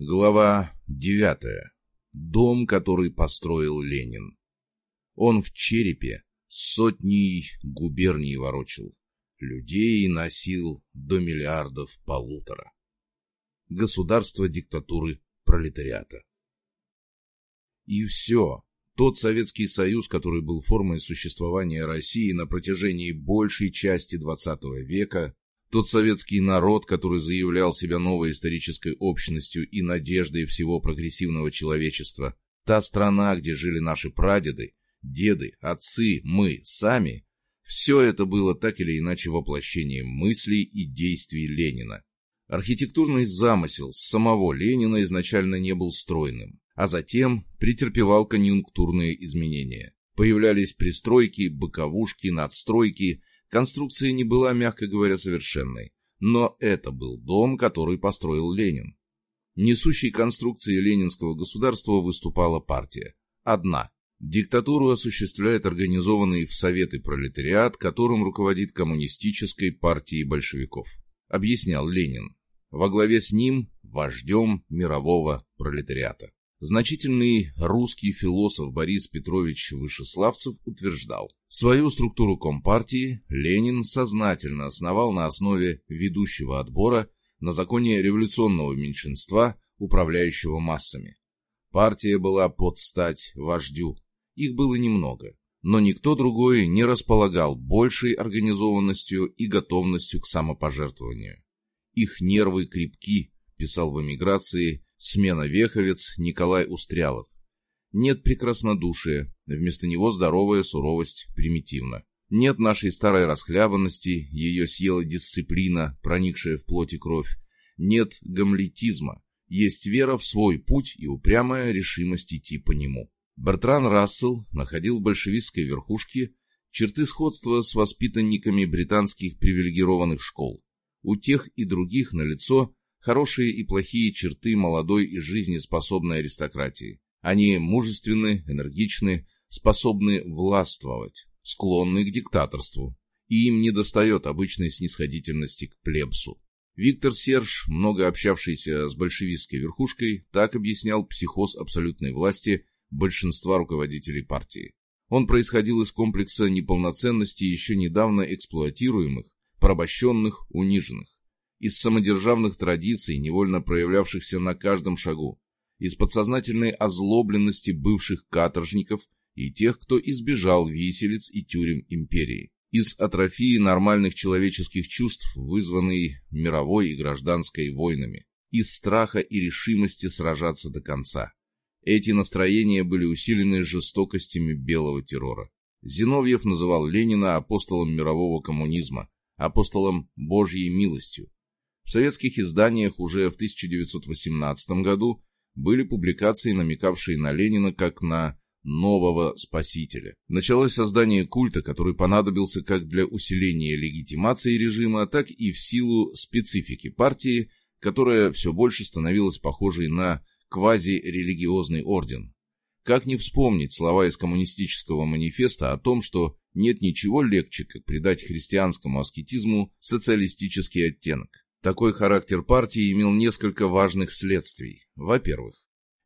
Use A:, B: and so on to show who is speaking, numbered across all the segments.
A: Глава девятая. Дом, который построил Ленин. Он в черепе сотней губерний ворочил. Людей носил до миллиардов полутора. Государство диктатуры пролетариата. И все. Тот Советский Союз, который был формой существования России на протяжении большей части XX века, тот советский народ, который заявлял себя новой исторической общностью и надеждой всего прогрессивного человечества, та страна, где жили наши прадеды, деды, отцы, мы, сами, все это было так или иначе воплощением мыслей и действий Ленина. Архитектурный замысел самого Ленина изначально не был стройным, а затем претерпевал конъюнктурные изменения. Появлялись пристройки, боковушки, надстройки, конструкция не была, мягко говоря, совершенной. Но это был дом, который построил Ленин. Несущей конструкцией ленинского государства выступала партия. Одна. Диктатуру осуществляет организованный в Советы пролетариат, которым руководит коммунистической партией большевиков, объяснял Ленин. Во главе с ним – вождем мирового пролетариата. Значительный русский философ Борис Петрович Вышеславцев утверждал, свою структуру Компартии Ленин сознательно основал на основе ведущего отбора на законе революционного меньшинства, управляющего массами. Партия была под стать вождю, их было немного, но никто другой не располагал большей организованностью и готовностью к самопожертвованию. Их нервы крепки, писал в эмиграции смена веховец Николай Устрялов. Нет прекраснодушия, вместо него здоровая суровость примитивна. Нет нашей старой расхлябанности, ее съела дисциплина, проникшая в плоть и кровь. Нет гамлетизма, есть вера в свой путь и упрямая решимость идти по нему. Бертран Рассел находил в большевистской верхушке черты сходства с воспитанниками британских привилегированных школ. У тех и других налицо хорошие и плохие черты молодой и жизнеспособной аристократии. Они мужественны, энергичны, способны властвовать, склонны к диктаторству, и им недостает обычной снисходительности к плебсу. Виктор Серж, много общавшийся с большевистской верхушкой, так объяснял психоз абсолютной власти большинства руководителей партии. Он происходил из комплекса неполноценности еще недавно эксплуатируемых, порабощенных, униженных, из самодержавных традиций, невольно проявлявшихся на каждом шагу, из подсознательной озлобленности бывших каторжников и тех, кто избежал виселиц и тюрем империи, из атрофии нормальных человеческих чувств, вызванной мировой и гражданской войнами, из страха и решимости сражаться до конца. Эти настроения были усилены жестокостями белого террора. Зиновьев называл Ленина апостолом мирового коммунизма, апостолом Божьей милостью. В советских изданиях уже в 1918 году были публикации, намекавшие на Ленина как на нового спасителя. Началось создание культа, который понадобился как для усиления легитимации режима, так и в силу специфики партии, которая все больше становилась похожей на квазирелигиозный орден. Как не вспомнить слова из коммунистического манифеста о том, что нет ничего легче, как придать христианскому аскетизму социалистический оттенок. Такой характер партии имел несколько важных следствий. Во-первых,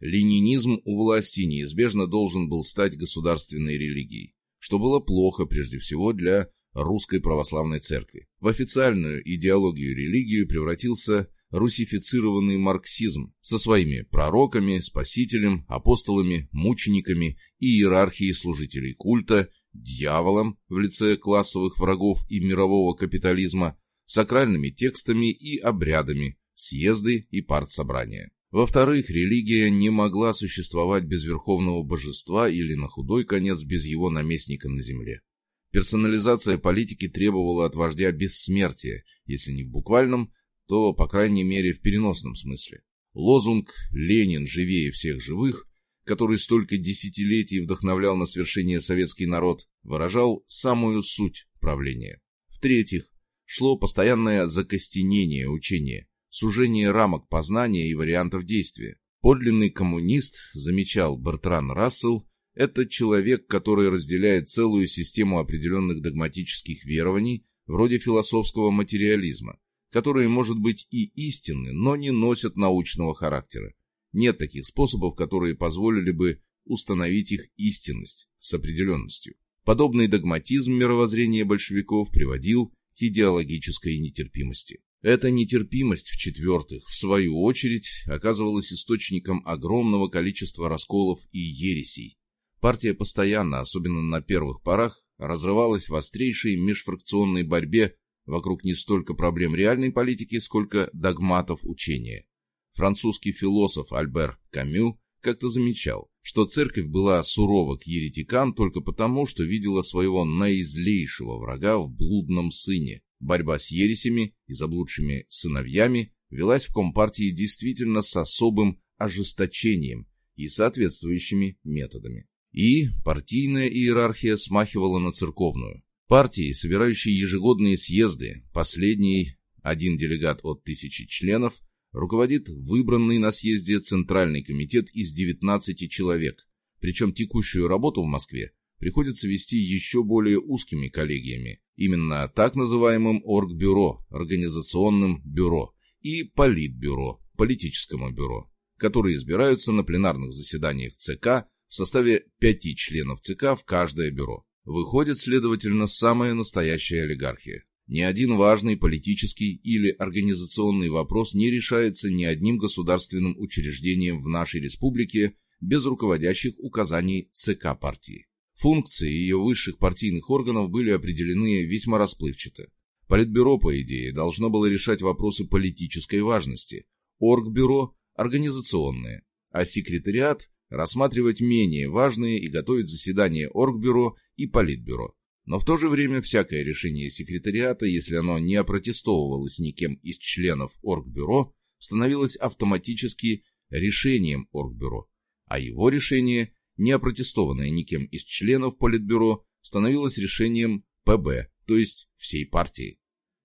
A: ленинизм у власти неизбежно должен был стать государственной религией, что было плохо прежде всего для русской православной церкви. В официальную идеологию религию превратился русифицированный марксизм со своими пророками, спасителем, апостолами, мучениками и иерархией служителей культа, дьяволом в лице классовых врагов и мирового капитализма, сакральными текстами и обрядами, съезды и партсобрания. Во-вторых, религия не могла существовать без верховного божества или на худой конец без его наместника на земле. Персонализация политики требовала от вождя бессмертия, если не в буквальном, то, по крайней мере, в переносном смысле. Лозунг «Ленин живее всех живых», который столько десятилетий вдохновлял на свершение советский народ, выражал самую суть правления. В-третьих, шло постоянное закостенение учения, сужение рамок познания и вариантов действия. Подлинный коммунист, замечал Бертран Рассел, это человек, который разделяет целую систему определенных догматических верований, вроде философского материализма, которые, может быть, и истинны, но не носят научного характера. Нет таких способов, которые позволили бы установить их истинность с определенностью. Подобный догматизм мировоззрения большевиков приводил к идеологической нетерпимости. Эта нетерпимость, в-четвертых, в свою очередь, оказывалась источником огромного количества расколов и ересей. Партия постоянно, особенно на первых порах, разрывалась в острейшей межфракционной борьбе вокруг не столько проблем реальной политики, сколько догматов учения. Французский философ Альбер Камю как-то замечал, что церковь была сурова к еретикам только потому, что видела своего наизлейшего врага в блудном сыне. Борьба с ересями и заблудшими сыновьями велась в Компартии действительно с особым ожесточением и соответствующими методами. И партийная иерархия смахивала на церковную. Партии, собирающие ежегодные съезды, последний, один делегат от тысячи членов, руководит выбранный на съезде Центральный комитет из 19 человек, причем текущую работу в Москве приходится вести еще более узкими коллегиями, именно так называемым Оргбюро, Организационным бюро, и Политбюро, Политическому бюро, которые избираются на пленарных заседаниях ЦК в составе пяти членов ЦК в каждое бюро. Выходит, следовательно, самая настоящая олигархия. Ни один важный политический или организационный вопрос не решается ни одним государственным учреждением в нашей республике без руководящих указаний ЦК партии. Функции ее высших партийных органов были определены весьма расплывчато. Политбюро, по идее, должно было решать вопросы политической важности, Оргбюро – организационные, а секретариат – рассматривать менее важные и готовить заседания Оргбюро и Политбюро. Но в то же время всякое решение секретариата, если оно не опротестовывалось никем из членов Оргбюро, становилось автоматически решением Оргбюро, а его решение, не опротестованное никем из членов Политбюро, становилось решением ПБ, то есть всей партии.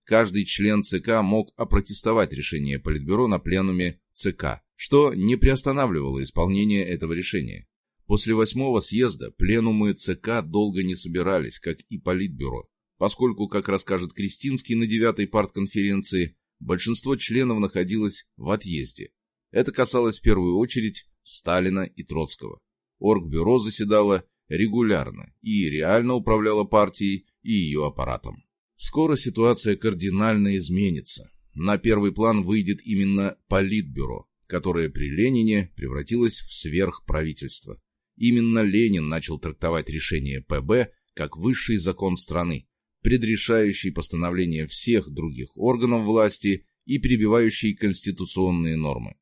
A: Каждый член ЦК мог опротестовать решение Политбюро на пленуме ЦК, что не приостанавливало исполнение этого решения. После восьмого съезда пленумы ЦК долго не собирались, как и Политбюро, поскольку, как расскажет Кристинский на девятой партконференции, большинство членов находилось в отъезде. Это касалось в первую очередь Сталина и Троцкого. Оргбюро заседало регулярно и реально управляло партией и ее аппаратом. Скоро ситуация кардинально изменится. На первый план выйдет именно Политбюро, которое при Ленине превратилось в сверхправительство. Именно Ленин начал трактовать решение ПБ как высший закон страны, предрешающий постановление всех других органов власти и перебивающий конституционные нормы.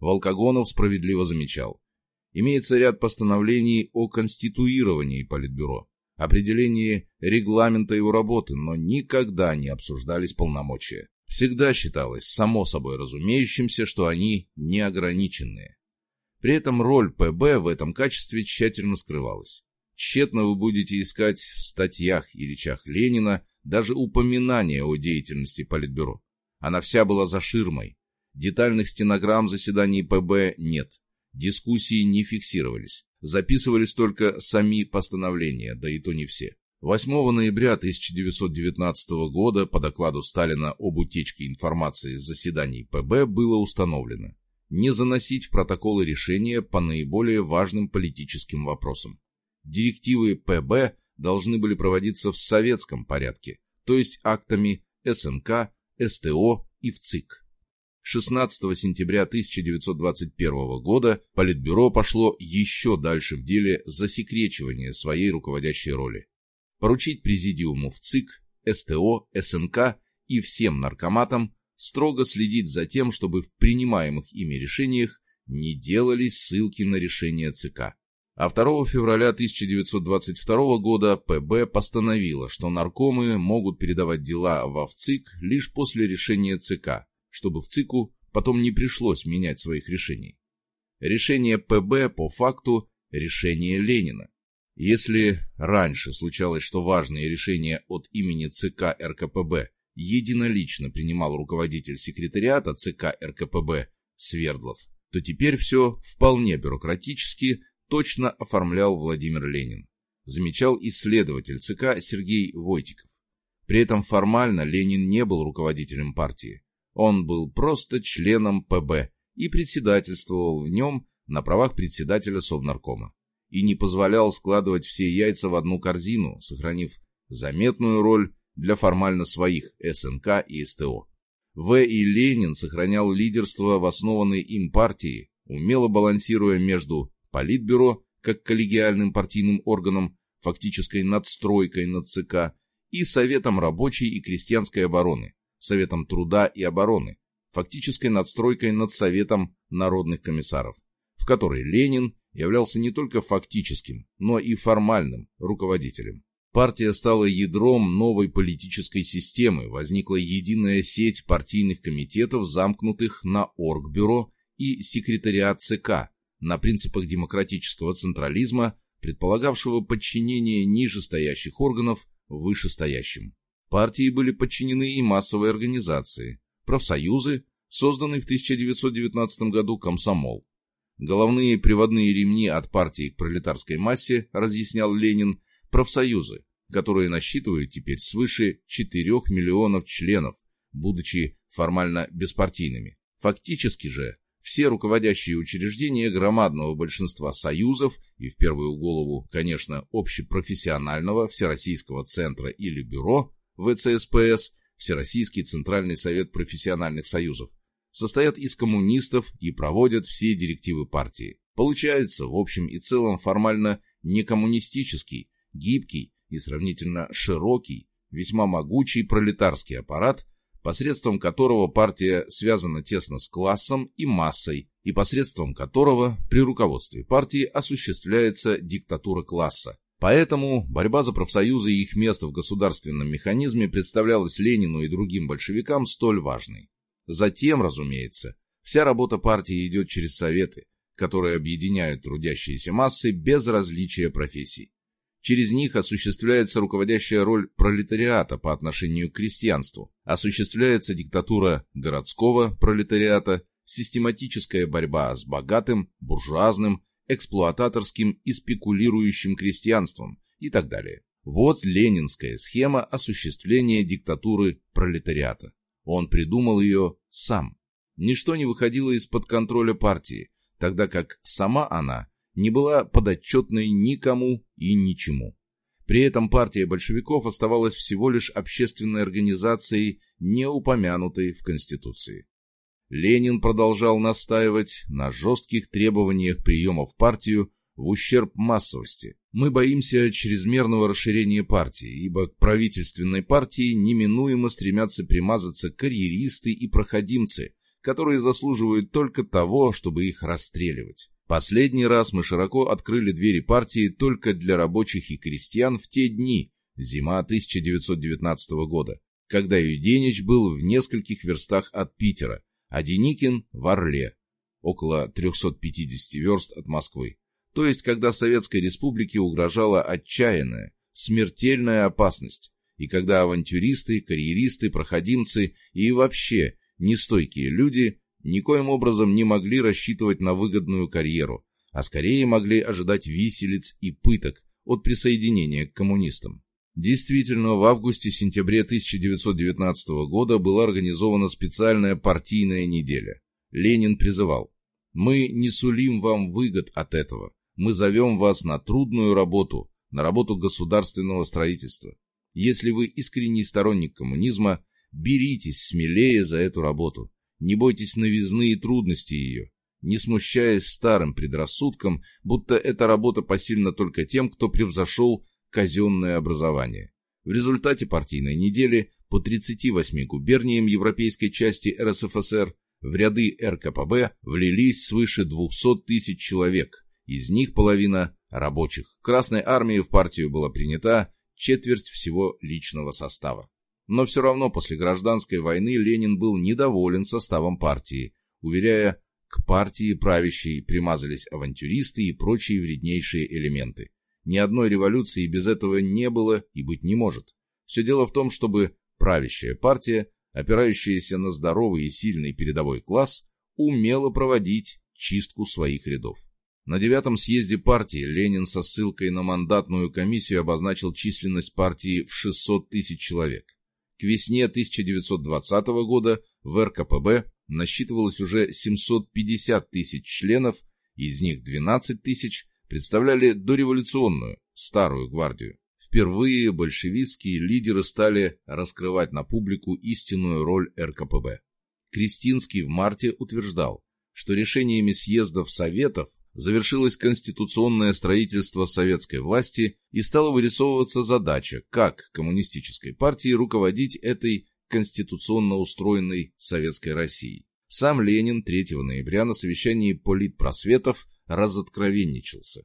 A: Волкогонов справедливо замечал. Имеется ряд постановлений о конституировании Политбюро, определении регламента его работы, но никогда не обсуждались полномочия. Всегда считалось само собой разумеющимся, что они неограниченные. При этом роль ПБ в этом качестве тщательно скрывалась. Тщетно вы будете искать в статьях и речах Ленина даже упоминания о деятельности Политбюро. Она вся была за ширмой. Детальных стенограмм заседаний ПБ нет. Дискуссии не фиксировались. Записывались только сами постановления, да и то не все. 8 ноября 1919 года по докладу Сталина об утечке информации из заседаний ПБ было установлено, не заносить в протоколы решения по наиболее важным политическим вопросам. Директивы ПБ должны были проводиться в советском порядке, то есть актами СНК, СТО и ВЦИК. 16 сентября 1921 года Политбюро пошло еще дальше в деле засекречивания своей руководящей роли. Поручить президиуму ВЦИК, СТО, СНК и всем наркоматам строго следить за тем, чтобы в принимаемых ими решениях не делались ссылки на решение ЦК. А 2 февраля 1922 года ПБ постановило, что наркомы могут передавать дела во ВЦИК лишь после решения ЦК, чтобы в ЦИКу потом не пришлось менять своих решений. Решение ПБ по факту – решение Ленина. Если раньше случалось, что важные решения от имени ЦК РКПБ единолично принимал руководитель секретариата ЦК РКПБ Свердлов, то теперь все вполне бюрократически точно оформлял Владимир Ленин, замечал исследователь ЦК Сергей Войтиков. При этом формально Ленин не был руководителем партии, он был просто членом ПБ и председательствовал в нем на правах председателя Совнаркома. И не позволял складывать все яйца в одну корзину, сохранив заметную роль для формально своих СНК и СТО. В. и Ленин сохранял лидерство в основанной им партии, умело балансируя между Политбюро, как коллегиальным партийным органом, фактической надстройкой над ЦК, и Советом рабочей и крестьянской обороны, Советом труда и обороны, фактической надстройкой над Советом народных комиссаров, в которой Ленин являлся не только фактическим, но и формальным руководителем. Партия стала ядром новой политической системы, возникла единая сеть партийных комитетов, замкнутых на Оргбюро и секретариат ЦК, на принципах демократического централизма, предполагавшего подчинение нижестоящих органов вышестоящим. Партии были подчинены и массовые организации, профсоюзы, созданный в 1919 году комсомол. Головные приводные ремни от партии к пролетарской массе, разъяснял Ленин, профсоюзы, которые насчитывают теперь свыше 4 миллионов членов, будучи формально беспартийными. Фактически же все руководящие учреждения громадного большинства союзов и в первую голову, конечно, общепрофессионального Всероссийского центра или бюро ВЦСПС, Всероссийский Центральный Совет Профессиональных Союзов, состоят из коммунистов и проводят все директивы партии. Получается, в общем и целом, формально не коммунистический, гибкий и сравнительно широкий, весьма могучий пролетарский аппарат, посредством которого партия связана тесно с классом и массой, и посредством которого при руководстве партии осуществляется диктатура класса. Поэтому борьба за профсоюзы и их место в государственном механизме представлялась Ленину и другим большевикам столь важной. Затем, разумеется, вся работа партии идет через советы, которые объединяют трудящиеся массы без различия профессий. Через них осуществляется руководящая роль пролетариата по отношению к крестьянству, осуществляется диктатура городского пролетариата, систематическая борьба с богатым, буржуазным, эксплуататорским и спекулирующим крестьянством и так далее. Вот ленинская схема осуществления диктатуры пролетариата. Он придумал ее сам. Ничто не выходило из-под контроля партии, тогда как сама она не была подотчетной никому и ничему. При этом партия большевиков оставалась всего лишь общественной организацией, не упомянутой в Конституции. Ленин продолжал настаивать на жестких требованиях приема в партию в ущерб массовости. Мы боимся чрезмерного расширения партии, ибо к правительственной партии неминуемо стремятся примазаться карьеристы и проходимцы, которые заслуживают только того, чтобы их расстреливать. Последний раз мы широко открыли двери партии только для рабочих и крестьян в те дни, зима 1919 года, когда Юденич был в нескольких верстах от Питера, а Деникин в Орле, около 350 верст от Москвы. То есть, когда Советской Республике угрожала отчаянная, смертельная опасность, и когда авантюристы, карьеристы, проходимцы и вообще нестойкие люди никоим образом не могли рассчитывать на выгодную карьеру, а скорее могли ожидать виселиц и пыток от присоединения к коммунистам. Действительно, в августе-сентябре 1919 года была организована специальная партийная неделя. Ленин призывал «Мы не сулим вам выгод от этого. Мы зовем вас на трудную работу, на работу государственного строительства. Если вы искренний сторонник коммунизма, беритесь смелее за эту работу. Не бойтесь новизны и трудностей ее, не смущаясь старым предрассудком, будто эта работа посильна только тем, кто превзошел казенное образование. В результате партийной недели по 38 губерниям европейской части РСФСР в ряды РКПБ влились свыше 200 тысяч человек, из них половина рабочих. Красной армии в партию была принята четверть всего личного состава. Но все равно после гражданской войны Ленин был недоволен составом партии, уверяя, к партии правящей примазались авантюристы и прочие вреднейшие элементы. Ни одной революции без этого не было и быть не может. Все дело в том, чтобы правящая партия, опирающаяся на здоровый и сильный передовой класс, умела проводить чистку своих рядов. На девятом съезде партии Ленин со ссылкой на мандатную комиссию обозначил численность партии в 600 тысяч человек. К весне 1920 года в РКПБ насчитывалось уже 750 тысяч членов, из них 12 тысяч представляли дореволюционную, старую гвардию. Впервые большевистские лидеры стали раскрывать на публику истинную роль РКПБ. Кристинский в марте утверждал, что решениями съездов Советов завершилось конституционное строительство советской власти и стала вырисовываться задача, как коммунистической партии руководить этой конституционно устроенной советской Россией. Сам Ленин 3 ноября на совещании политпросветов разоткровенничался.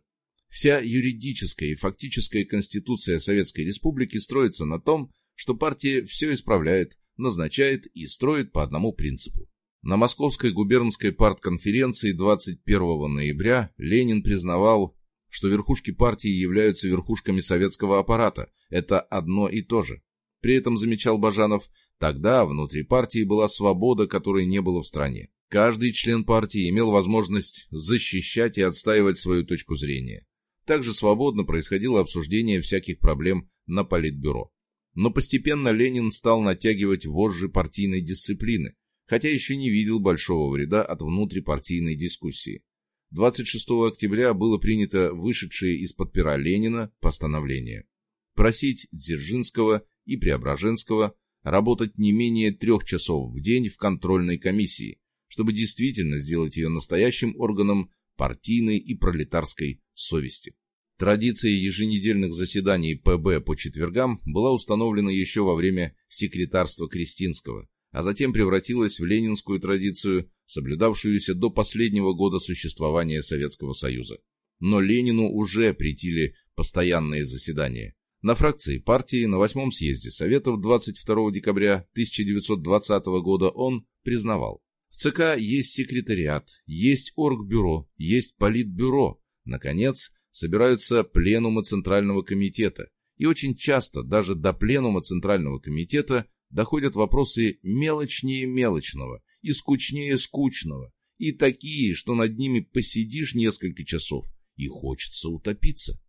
A: Вся юридическая и фактическая конституция Советской Республики строится на том, что партия все исправляет, назначает и строит по одному принципу. На Московской губернской партконференции 21 ноября Ленин признавал, что верхушки партии являются верхушками советского аппарата. Это одно и то же. При этом, замечал Бажанов, тогда внутри партии была свобода, которой не было в стране. Каждый член партии имел возможность защищать и отстаивать свою точку зрения. Также свободно происходило обсуждение всяких проблем на политбюро. Но постепенно Ленин стал натягивать вожжи партийной дисциплины, хотя еще не видел большого вреда от внутрипартийной дискуссии. 26 октября было принято вышедшее из-под пера Ленина постановление. Просить Дзержинского и Преображенского работать не менее трех часов в день в контрольной комиссии, чтобы действительно сделать ее настоящим органом партийной и пролетарской совести. Традиция еженедельных заседаний ПБ по четвергам была установлена еще во время секретарства Кристинского, а затем превратилась в ленинскую традицию, соблюдавшуюся до последнего года существования Советского Союза. Но Ленину уже притили постоянные заседания. На фракции партии на восьмом съезде Советов 22 декабря 1920 года он признавал, в ЦК есть секретариат, есть оргбюро, есть политбюро. Наконец, собираются пленумы Центрального комитета. И очень часто даже до пленума Центрального комитета доходят вопросы мелочнее мелочного и скучнее скучного, и такие, что над ними посидишь несколько часов и хочется утопиться.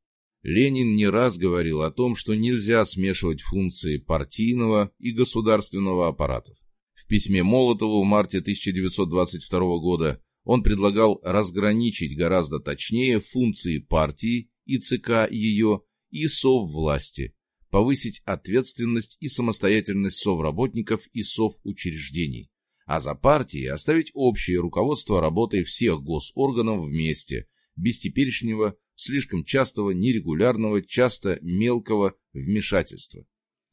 A: Ленин не раз говорил о том, что нельзя смешивать функции партийного и государственного аппаратов. В письме Молотову в марте 1922 года он предлагал разграничить гораздо точнее функции партии и ЦК ее и соввласти, повысить ответственность и самостоятельность совработников и совучреждений, а за партией оставить общее руководство работой всех госорганов вместе, без теперешнего, слишком частого, нерегулярного, часто мелкого вмешательства.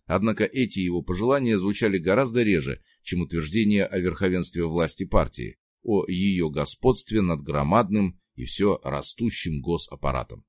A: Однако эти его пожелания звучали гораздо реже, чем утверждение о верховенстве власти партии, о ее господстве над громадным и все растущим госаппаратом.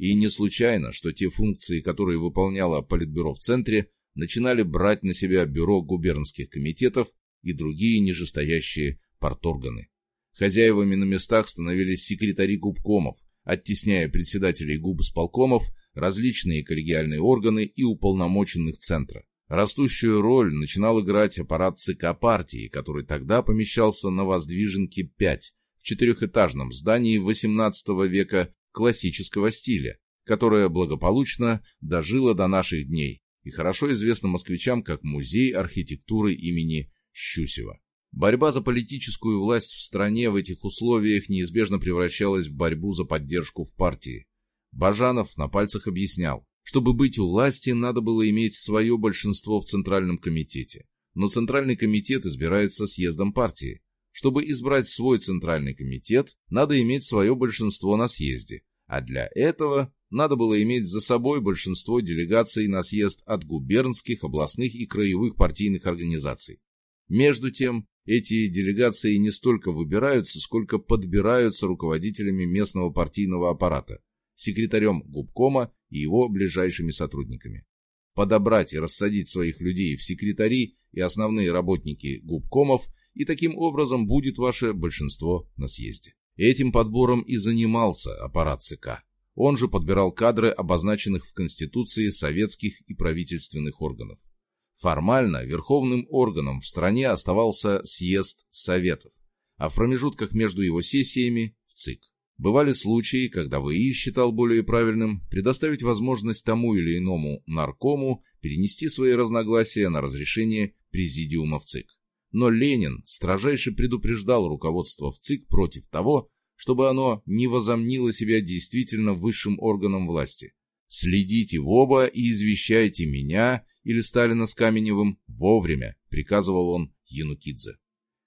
A: И не случайно, что те функции, которые выполняло Политбюро в центре, начинали брать на себя бюро губернских комитетов и другие нижестоящие парторганы. Хозяевами на местах становились секретари губкомов, оттесняя председателей губсполкомов, различные коллегиальные органы и уполномоченных центра. Растущую роль начинал играть аппарат ЦК партии, который тогда помещался на Воздвиженке 5, в четырехэтажном здании XVIII века классического стиля, которое благополучно дожило до наших дней и хорошо известно москвичам как Музей архитектуры имени Щусева. Борьба за политическую власть в стране в этих условиях неизбежно превращалась в борьбу за поддержку в партии. Бажанов на пальцах объяснял, чтобы быть у власти, надо было иметь свое большинство в Центральном комитете. Но Центральный комитет избирается съездом партии. Чтобы избрать свой Центральный комитет, надо иметь свое большинство на съезде. А для этого надо было иметь за собой большинство делегаций на съезд от губернских, областных и краевых партийных организаций. Между тем, эти делегации не столько выбираются, сколько подбираются руководителями местного партийного аппарата, секретарем губкома и его ближайшими сотрудниками. Подобрать и рассадить своих людей в секретари и основные работники губкомов, и таким образом будет ваше большинство на съезде. Этим подбором и занимался аппарат ЦК. Он же подбирал кадры, обозначенных в Конституции советских и правительственных органов. Формально верховным органом в стране оставался съезд Советов, а в промежутках между его сессиями – в ЦИК. Бывали случаи, когда ВИИ считал более правильным предоставить возможность тому или иному наркому перенести свои разногласия на разрешение президиума в ЦИК. Но Ленин строжайше предупреждал руководство в ЦИК против того, чтобы оно не возомнило себя действительно высшим органом власти. «Следите в оба и извещайте меня или Сталина с Каменевым вовремя», приказывал он Янукидзе.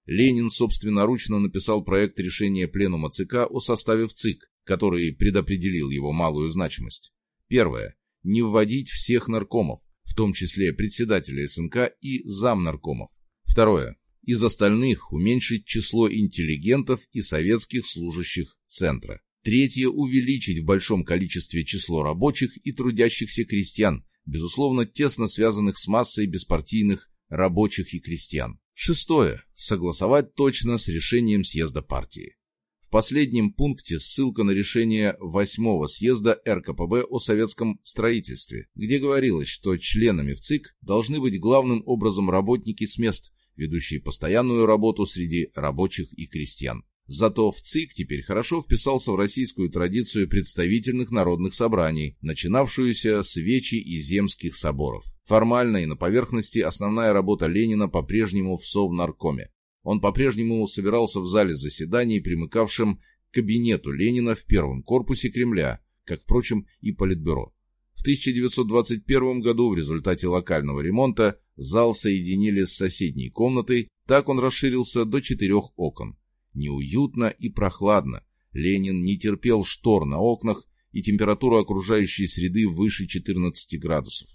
A: Ленин собственноручно написал проект решения Пленума ЦК о составе в ЦИК, который предопределил его малую значимость. Первое. Не вводить всех наркомов, в том числе председателя СНК и замнаркомов. Второе. Из остальных уменьшить число интеллигентов и советских служащих Центра. Третье. Увеличить в большом количестве число рабочих и трудящихся крестьян, безусловно тесно связанных с массой беспартийных рабочих и крестьян. Шестое. Согласовать точно с решением съезда партии. В последнем пункте ссылка на решение восьмого съезда РКПБ о советском строительстве, где говорилось, что членами в ЦИК должны быть главным образом работники с мест, ведущие постоянную работу среди рабочих и крестьян. Зато в ЦИК теперь хорошо вписался в российскую традицию представительных народных собраний, начинавшуюся с Вечи и Земских соборов. Формально и на поверхности основная работа Ленина по-прежнему в Совнаркоме. Он по-прежнему собирался в зале заседаний, примыкавшем к кабинету Ленина в первом корпусе Кремля, как, впрочем, и Политбюро. В 1921 году в результате локального ремонта зал соединили с соседней комнатой, так он расширился до четырех окон. Неуютно и прохладно. Ленин не терпел штор на окнах и температуру окружающей среды выше 14 градусов.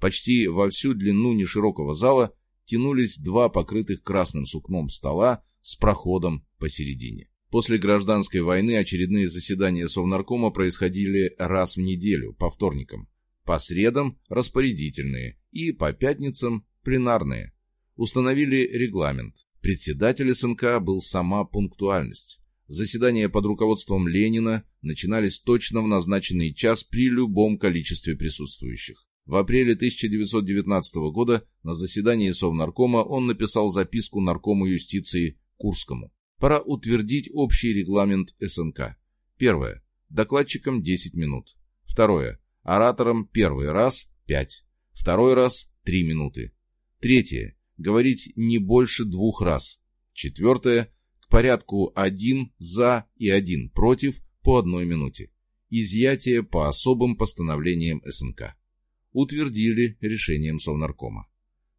A: Почти во всю длину неширокого зала тянулись два покрытых красным сукном стола с проходом посередине. После гражданской войны очередные заседания Совнаркома происходили раз в неделю, по вторникам. По средам – распорядительные и по пятницам – пленарные. Установили регламент. Председатель СНК был сама пунктуальность. Заседания под руководством Ленина начинались точно в назначенный час при любом количестве присутствующих. В апреле 1919 года на заседании Совнаркома он написал записку наркому юстиции Курскому. Пора утвердить общий регламент СНК. Первое. Докладчикам 10 минут. Второе. Ораторам первый раз 5. Второй раз 3 минуты. Третье говорить не больше двух раз. Четвертое. К порядку один за и один против по одной минуте. Изъятие по особым постановлениям СНК. Утвердили решением Совнаркома.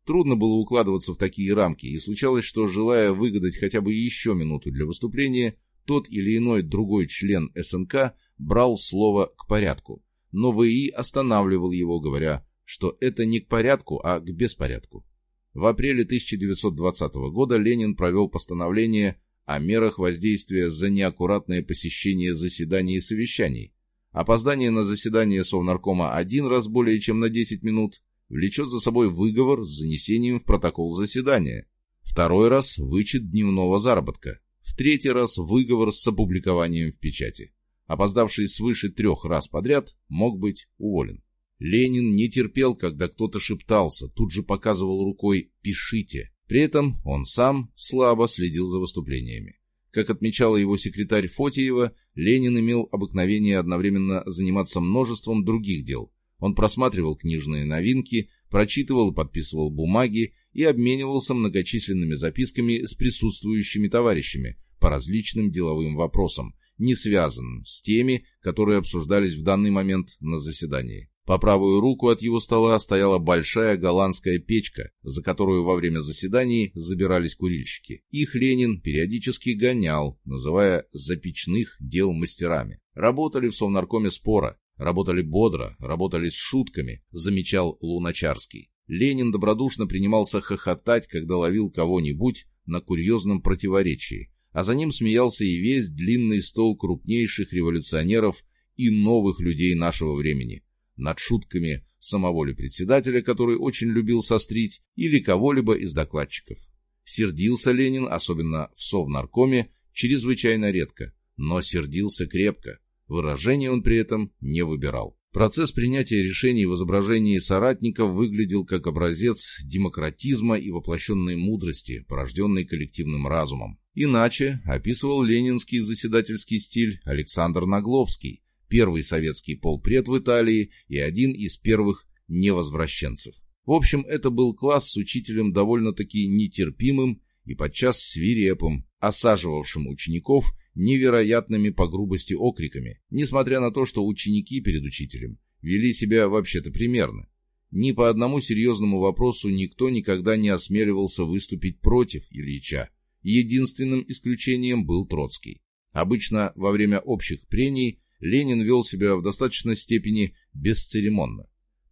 A: Трудно было укладываться в такие рамки, и случалось, что, желая выгадать хотя бы еще минуту для выступления, тот или иной другой член СНК брал слово «к порядку», но ВИ останавливал его, говоря, что это не к порядку, а к беспорядку. В апреле 1920 года Ленин провел постановление о мерах воздействия за неаккуратное посещение заседаний и совещаний. Опоздание на заседание Совнаркома один раз более чем на 10 минут влечет за собой выговор с занесением в протокол заседания. Второй раз – вычет дневного заработка. В третий раз – выговор с опубликованием в печати. Опоздавший свыше трех раз подряд мог быть уволен. Ленин не терпел, когда кто-то шептался, тут же показывал рукой «пишите». При этом он сам слабо следил за выступлениями. Как отмечала его секретарь Фотиева, Ленин имел обыкновение одновременно заниматься множеством других дел. Он просматривал книжные новинки, прочитывал и подписывал бумаги и обменивался многочисленными записками с присутствующими товарищами по различным деловым вопросам, не связанным с теми, которые обсуждались в данный момент на заседании. По правую руку от его стола стояла большая голландская печка, за которую во время заседаний забирались курильщики. Их Ленин периодически гонял, называя «запечных дел мастерами». Работали в Совнаркоме спора, работали бодро, работали с шутками, замечал Луначарский. Ленин добродушно принимался хохотать, когда ловил кого-нибудь на курьезном противоречии, а за ним смеялся и весь длинный стол крупнейших революционеров и новых людей нашего времени над шутками самого ли председателя, который очень любил сострить, или кого-либо из докладчиков. Сердился Ленин, особенно в Совнаркоме, чрезвычайно редко, но сердился крепко. Выражения он при этом не выбирал. Процесс принятия решений в изображении соратников выглядел как образец демократизма и воплощенной мудрости, порожденной коллективным разумом. Иначе описывал ленинский заседательский стиль Александр Нагловский, первый советский полпред в Италии и один из первых невозвращенцев. В общем, это был класс с учителем довольно-таки нетерпимым и подчас свирепым, осаживавшим учеников невероятными по грубости окриками, несмотря на то, что ученики перед учителем вели себя вообще-то примерно. Ни по одному серьезному вопросу никто никогда не осмеливался выступить против Ильича. Единственным исключением был Троцкий. Обычно во время общих прений Ленин вел себя в достаточной степени бесцеремонно.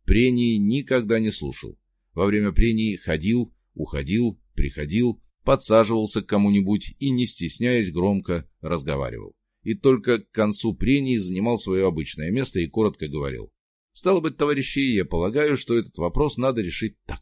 A: Прений никогда не слушал. Во время прений ходил, уходил, приходил, подсаживался к кому-нибудь и, не стесняясь, громко разговаривал. И только к концу прений занимал свое обычное место и коротко говорил. «Стало быть, товарищи, я полагаю, что этот вопрос надо решить так».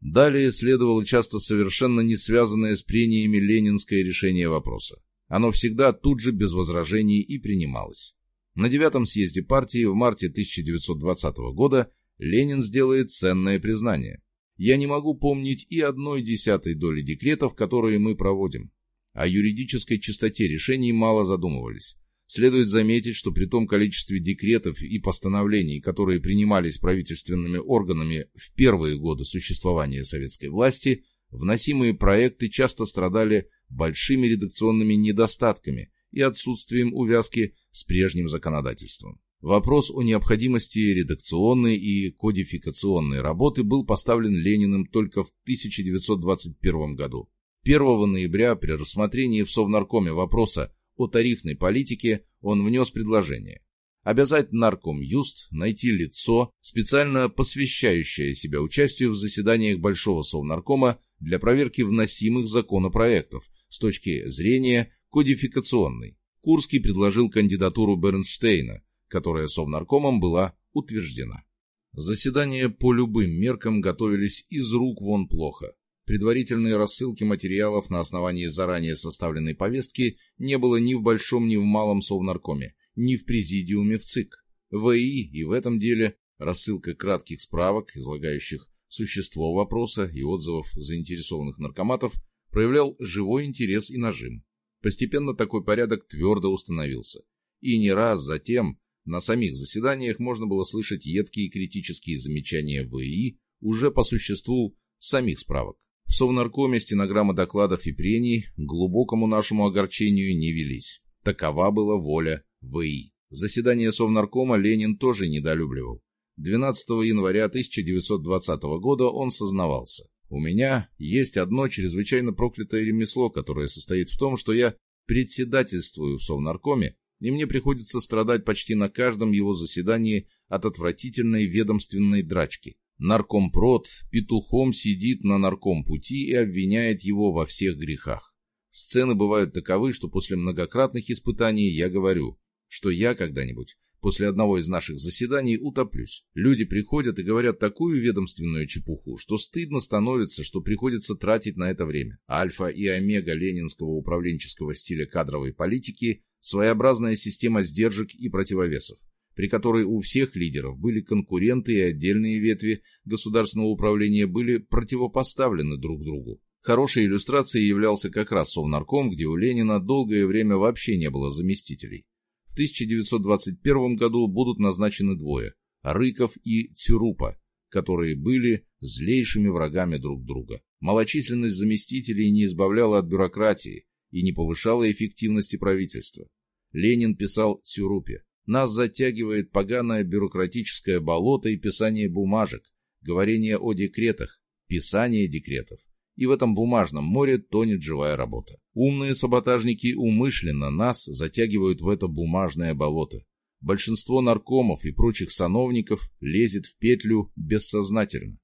A: Далее следовало часто совершенно не связанное с прениями ленинское решение вопроса. Оно всегда тут же без возражений и принималось. На девятом съезде партии в марте 1920 года Ленин сделает ценное признание. Я не могу помнить и одной десятой доли декретов, которые мы проводим. О юридической чистоте решений мало задумывались. Следует заметить, что при том количестве декретов и постановлений, которые принимались правительственными органами в первые годы существования советской власти, вносимые проекты часто страдали большими редакционными недостатками и отсутствием увязки с прежним законодательством. Вопрос о необходимости редакционной и кодификационной работы был поставлен Лениным только в 1921 году. 1 ноября при рассмотрении в Совнаркоме вопроса о тарифной политике он внес предложение обязать нарком Юст найти лицо, специально посвящающее себя участию в заседаниях Большого Совнаркома для проверки вносимых законопроектов с точки зрения кодификационной. Курский предложил кандидатуру Бернштейна, которая Совнаркомом была утверждена. Заседания по любым меркам готовились из рук вон плохо. Предварительной рассылки материалов на основании заранее составленной повестки не было ни в Большом, ни в Малом Совнаркоме, ни в Президиуме в ЦИК. ВИ и в этом деле рассылка кратких справок, излагающих существо вопроса и отзывов заинтересованных наркоматов, проявлял живой интерес и нажим. Постепенно такой порядок твердо установился. И не раз затем на самих заседаниях можно было слышать едкие критические замечания ВИИ уже по существу самих справок. В Совнаркоме стенограммы докладов и прений глубокому нашему огорчению не велись. Такова была воля ВИИ. Заседание Совнаркома Ленин тоже недолюбливал. 12 января 1920 года он сознавался. «У меня есть одно чрезвычайно проклятое ремесло, которое состоит в том, что я председательствую в Совнаркоме и мне приходится страдать почти на каждом его заседании от отвратительной ведомственной драчки. Наркомпрод петухом сидит на наркомпути и обвиняет его во всех грехах. Сцены бывают таковы, что после многократных испытаний я говорю, что я когда-нибудь после одного из наших заседаний утоплюсь. Люди приходят и говорят такую ведомственную чепуху, что стыдно становится, что приходится тратить на это время. Альфа и омега ленинского управленческого стиля кадровой политики своеобразная система сдержек и противовесов, при которой у всех лидеров были конкуренты и отдельные ветви государственного управления были противопоставлены друг другу. Хорошей иллюстрацией являлся как раз Совнарком, где у Ленина долгое время вообще не было заместителей. В 1921 году будут назначены двое – Рыков и Цюрупа, которые были злейшими врагами друг друга. Малочисленность заместителей не избавляла от бюрократии и не повышала эффективности правительства. Ленин писал Цюрупе. Нас затягивает поганое бюрократическое болото и писание бумажек, говорение о декретах, писание декретов. И в этом бумажном море тонет живая работа. Умные саботажники умышленно нас затягивают в это бумажное болото. Большинство наркомов и прочих сановников лезет в петлю бессознательно.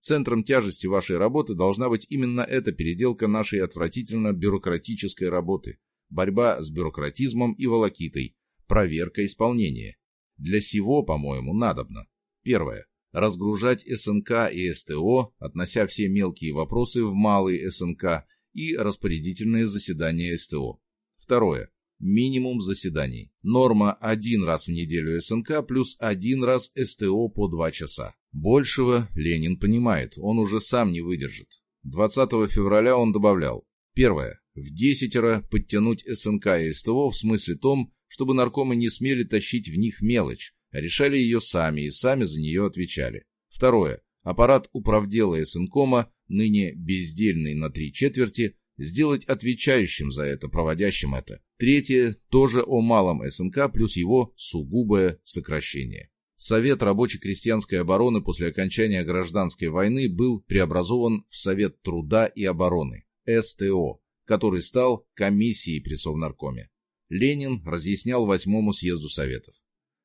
A: Центром тяжести вашей работы должна быть именно эта переделка нашей отвратительно бюрократической работы, борьба с бюрократизмом и волокитой, проверка исполнения. Для сего, по-моему, надобно. Первое. Разгружать СНК и СТО, относя все мелкие вопросы в малый СНК и распорядительные заседания СТО. Второе. Минимум заседаний. Норма один раз в неделю СНК плюс один раз СТО по два часа. Большего Ленин понимает, он уже сам не выдержит. 20 февраля он добавлял. Первое в десятеро подтянуть СНК и СТО в смысле том, чтобы наркомы не смели тащить в них мелочь, а решали ее сами и сами за нее отвечали. Второе. Аппарат управдела СНКома, ныне бездельный на три четверти, сделать отвечающим за это, проводящим это. Третье – тоже о малом СНК плюс его сугубое сокращение. Совет рабоче-крестьянской обороны после окончания гражданской войны был преобразован в Совет труда и обороны, СТО, который стал комиссией при Совнаркоме. Ленин разъяснял восьмому съезду Советов.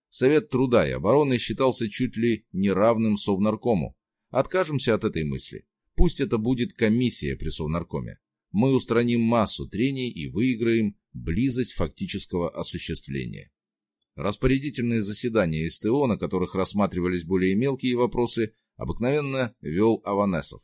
A: Совет труда и обороны считался чуть ли не равным Совнаркому. Откажемся от этой мысли. Пусть это будет комиссия при Совнаркоме. Мы устраним массу трений и выиграем близость фактического осуществления. Распорядительные заседания СТО, на которых рассматривались более мелкие вопросы, обыкновенно вел Аванесов.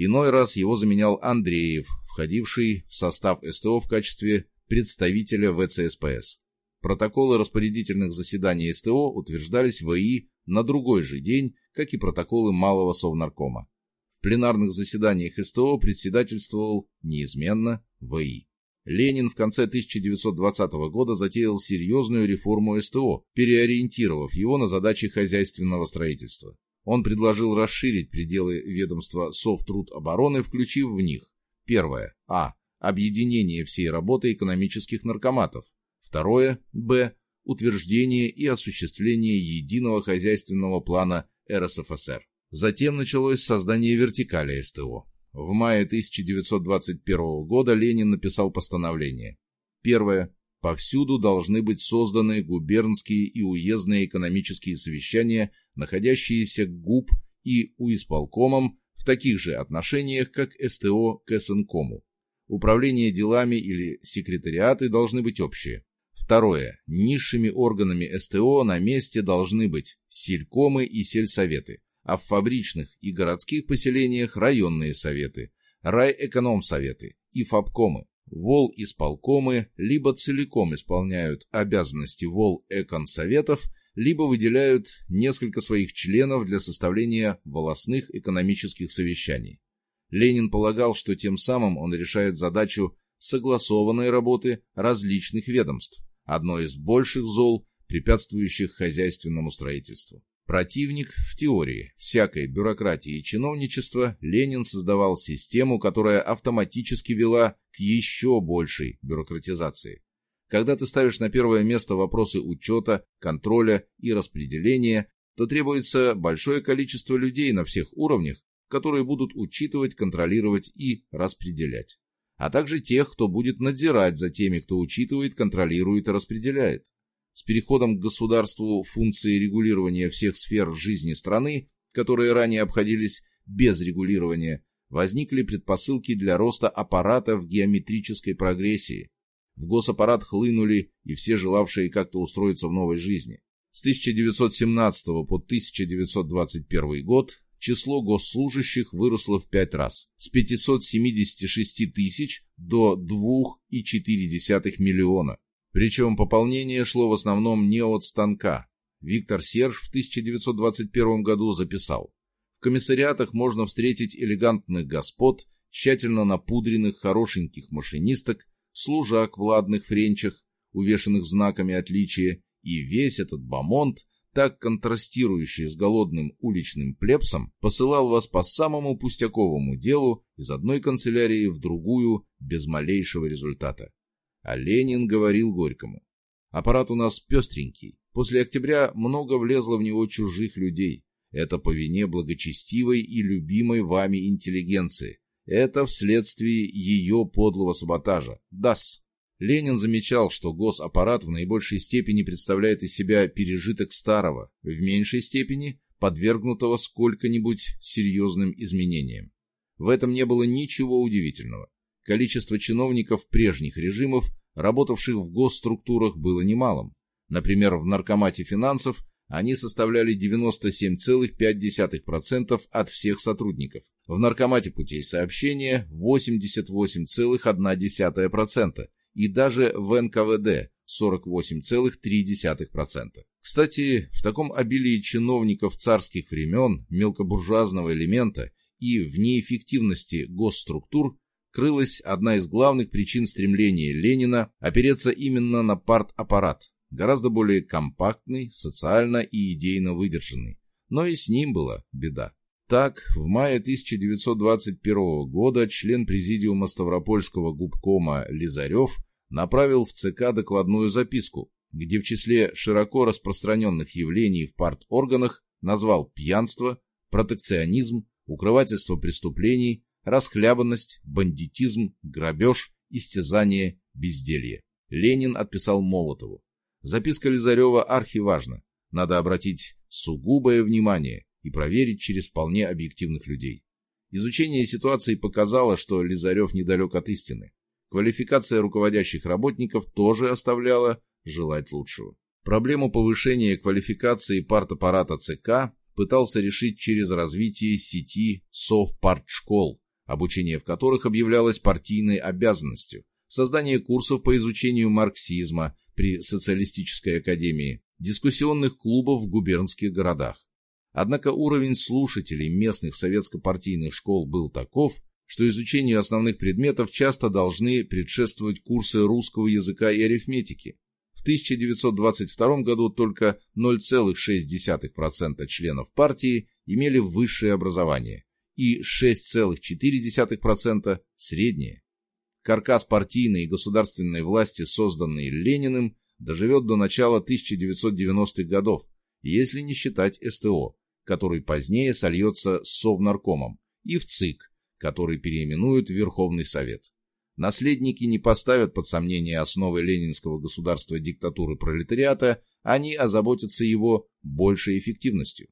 A: Иной раз его заменял Андреев, входивший в состав СТО в качестве представителя ВЦСПС. Протоколы распорядительных заседаний СТО утверждались в ИИ на другой же день, как и протоколы Малого Совнаркома. В пленарных заседаниях СТО председательствовал неизменно ВИ. Ленин в конце 1920 года затеял серьезную реформу СТО, переориентировав его на задачи хозяйственного строительства. Он предложил расширить пределы ведомства Совтруд обороны, включив в них первое а. объединение всей работы экономических наркоматов, второе б. утверждение и осуществление единого хозяйственного плана РСФСР. Затем началось создание вертикали СТО. В мае 1921 года Ленин написал постановление. Первое. Повсюду должны быть созданы губернские и уездные экономические совещания, находящиеся ГУП и уисполкомом в таких же отношениях, как СТО к СНКому. Управление делами или секретариаты должны быть общие. Второе. Низшими органами СТО на месте должны быть селькомы и сельсоветы а в фабричных и городских поселениях районные советы, райэкономсоветы и фабкомы. Вол-исполкомы либо целиком исполняют обязанности вол-эконсоветов, либо выделяют несколько своих членов для составления волосных экономических совещаний. Ленин полагал, что тем самым он решает задачу согласованной работы различных ведомств, одно из больших зол, препятствующих хозяйственному строительству. Противник в теории всякой бюрократии и чиновничества, Ленин создавал систему, которая автоматически вела к еще большей бюрократизации. Когда ты ставишь на первое место вопросы учета, контроля и распределения, то требуется большое количество людей на всех уровнях, которые будут учитывать, контролировать и распределять. А также тех, кто будет надзирать за теми, кто учитывает, контролирует и распределяет. С переходом к государству функции регулирования всех сфер жизни страны, которые ранее обходились без регулирования, возникли предпосылки для роста аппарата в геометрической прогрессии. В госаппарат хлынули и все желавшие как-то устроиться в новой жизни. С 1917 по 1921 год число госслужащих выросло в пять раз, с 576 тысяч до 2,4 миллиона. Причем пополнение шло в основном не от станка. Виктор Серж в 1921 году записал. В комиссариатах можно встретить элегантных господ, тщательно напудренных хорошеньких машинисток, служак в ладных френчах, увешанных знаками отличия, и весь этот бомонд, так контрастирующий с голодным уличным плебсом, посылал вас по самому пустяковому делу из одной канцелярии в другую без малейшего результата. А Ленин говорил Горькому. Аппарат у нас пестренький. После октября много влезло в него чужих людей. Это по вине благочестивой и любимой вами интеллигенции. Это вследствие ее подлого саботажа. ДАС. Ленин замечал, что госаппарат в наибольшей степени представляет из себя пережиток старого, в меньшей степени подвергнутого сколько-нибудь серьезным изменениям. В этом не было ничего удивительного. Количество чиновников прежних режимов, работавших в госструктурах, было немалым. Например, в Наркомате финансов они составляли 97,5% от всех сотрудников. В Наркомате путей сообщения 88,1% и даже в НКВД 48,3%. Кстати, в таком обилии чиновников царских времен, мелкобуржуазного элемента и в неэффективности госструктур крылась одна из главных причин стремления Ленина опереться именно на партаппарат, гораздо более компактный, социально и идейно выдержанный. Но и с ним была беда. Так, в мае 1921 года член президиума Ставропольского губкома Лизарев направил в ЦК докладную записку, где в числе широко распространенных явлений в парторганах назвал пьянство, протекционизм, укрывательство преступлений, расхлябанность, бандитизм, грабеж, истязание, безделье. Ленин отписал Молотову. Записка Лизарева архиважна. Надо обратить сугубое внимание и проверить через вполне объективных людей. Изучение ситуации показало, что Лизарев недалек от истины. Квалификация руководящих работников тоже оставляла желать лучшего. Проблему повышения квалификации партаппарата ЦК пытался решить через развитие сети совпартшкол, обучение в которых объявлялось партийной обязанностью, создание курсов по изучению марксизма при социалистической академии, дискуссионных клубов в губернских городах. Однако уровень слушателей местных советско-партийных школ был таков, что изучению основных предметов часто должны предшествовать курсы русского языка и арифметики. В 1922 году только 0,6% членов партии имели высшее образование и 6,4% среднее. Каркас партийной и государственной власти, созданный Лениным, доживет до начала 1990-х годов, если не считать СТО, который позднее сольется с Совнаркомом, и в ЦИК, который переименуют в Верховный Совет. Наследники не поставят под сомнение основы ленинского государства диктатуры пролетариата, они озаботятся его большей эффективностью.